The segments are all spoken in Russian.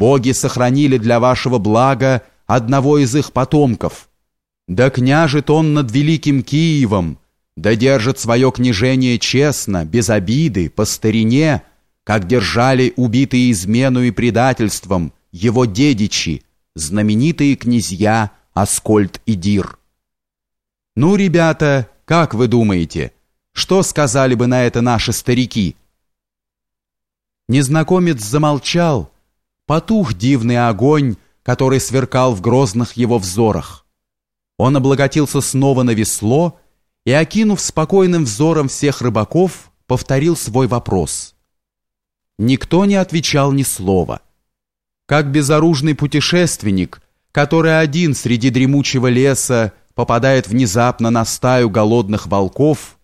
боги сохранили для вашего блага одного из их потомков. Да княжит он над великим Киевом, да держит свое княжение честно, без обиды, по старине, как держали убитые измену и предательством его дедичи, знаменитые князья Аскольд и Дир. Ну, ребята, как вы думаете, что сказали бы на это наши старики? Незнакомец замолчал, потух дивный огонь, который сверкал в грозных его взорах. Он облаготился снова на весло и, окинув спокойным взором всех рыбаков, повторил свой вопрос. Никто не отвечал ни слова. Как безоружный путешественник, который один среди дремучего леса попадает внезапно на стаю голодных волков,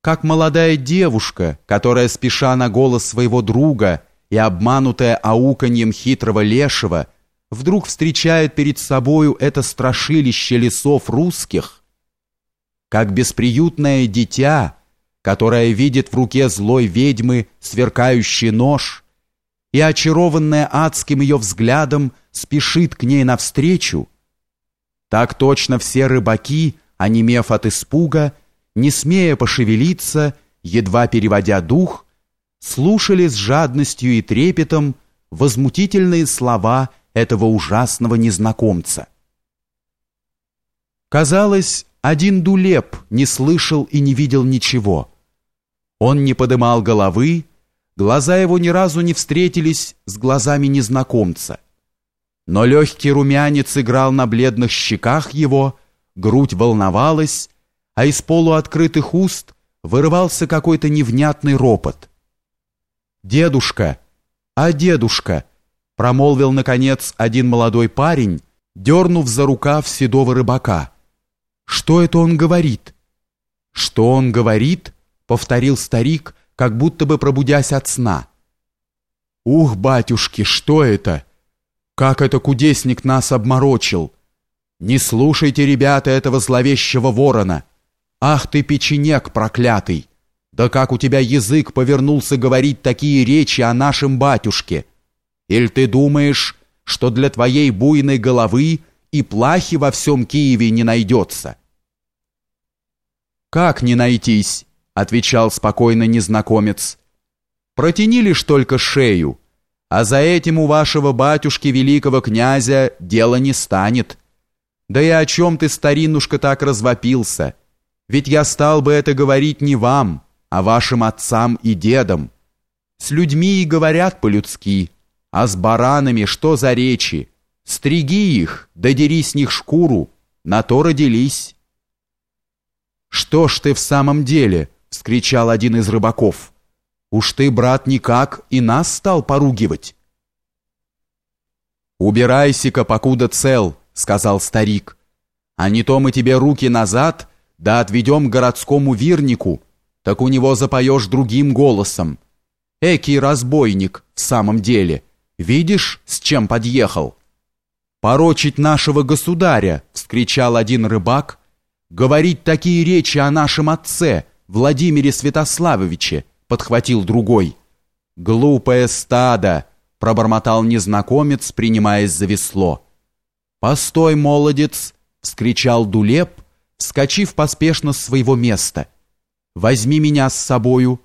как молодая девушка, которая, спеша на голос своего друга и обманутая ауканьем хитрого лешего, вдруг встречает перед собою это страшилище лесов русских, как бесприютное дитя, которое видит в руке злой ведьмы сверкающий нож, и, очарованная адским ее взглядом, спешит к ней навстречу, так точно все рыбаки, онемев от испуга, не смея пошевелиться, едва переводя дух, слушали с жадностью и трепетом возмутительные слова этого ужасного незнакомца. Казалось, один дулеп не слышал и не видел ничего. Он не подымал головы, глаза его ни разу не встретились с глазами незнакомца. Но легкий румянец играл на бледных щеках его, грудь волновалась, а из полуоткрытых уст вырывался какой-то невнятный ропот. «Дедушка! А дедушка!» промолвил, наконец, один молодой парень, дернув за рукав седого рыбака. «Что это он говорит?» «Что он говорит?» — повторил старик, как будто бы пробудясь от сна. «Ух, батюшки, что это? Как это кудесник нас обморочил! Не слушайте, ребята, этого зловещего ворона!» «Ах ты, печенек проклятый! Да как у тебя язык повернулся говорить такие речи о нашем батюшке? Или ты думаешь, что для твоей буйной головы и плахи во всем Киеве не найдется?» «Как не найтись?» — отвечал спокойно незнакомец. «Протяни лишь только шею, а за этим у вашего батюшки великого князя дело не станет. Да и о чем ты, старинушка, так развопился?» Ведь я стал бы это говорить не вам, а вашим отцам и дедам. С людьми и говорят по-людски, а с баранами что за речи? Стриги их, да дери с них шкуру, на то родились. «Что ж ты в самом деле?» — вскричал один из рыбаков. «Уж ты, брат, никак и нас стал поругивать». «Убирайся-ка, покуда цел», — сказал старик. «А не то мы тебе руки назад да отведем городскому вирнику, так у него запоешь другим голосом. Экий разбойник в самом деле. Видишь, с чем подъехал? Порочить нашего государя, вскричал один рыбак, говорить такие речи о нашем отце, Владимире Святославовиче, подхватил другой. Глупое стадо, пробормотал незнакомец, принимаясь за весло. Постой, молодец, вскричал Дулеп, вскочив поспешно с своего места. «Возьми меня с собою».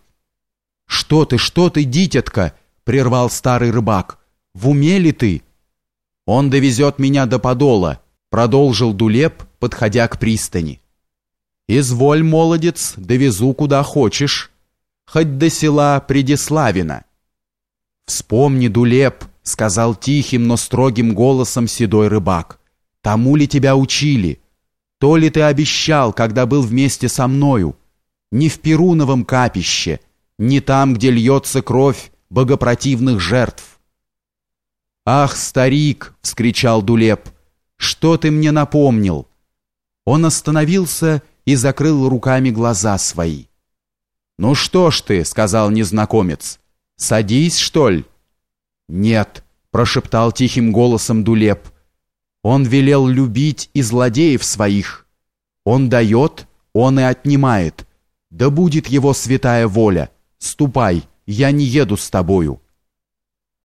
«Что ты, что ты, дитятка?» — прервал старый рыбак. «В уме ли ты?» «Он довезет меня до Подола», — продолжил Дулеп, подходя к пристани. «Изволь, молодец, довезу куда хочешь, хоть до села Предиславина». «Вспомни, Дулеп», — сказал тихим, но строгим голосом седой рыбак. «Тому ли тебя учили?» То ли ты обещал, когда был вместе со мною? Не в Перуновом капище, не там, где льется кровь богопротивных жертв. «Ах, старик!» — вскричал Дулеп. «Что ты мне напомнил?» Он остановился и закрыл руками глаза свои. «Ну что ж ты?» — сказал незнакомец. «Садись, что ли?» «Нет», — прошептал тихим голосом Дулеп. Он велел любить и злодеев своих. Он дает, он и отнимает. Да будет его святая воля. Ступай, я не еду с тобою.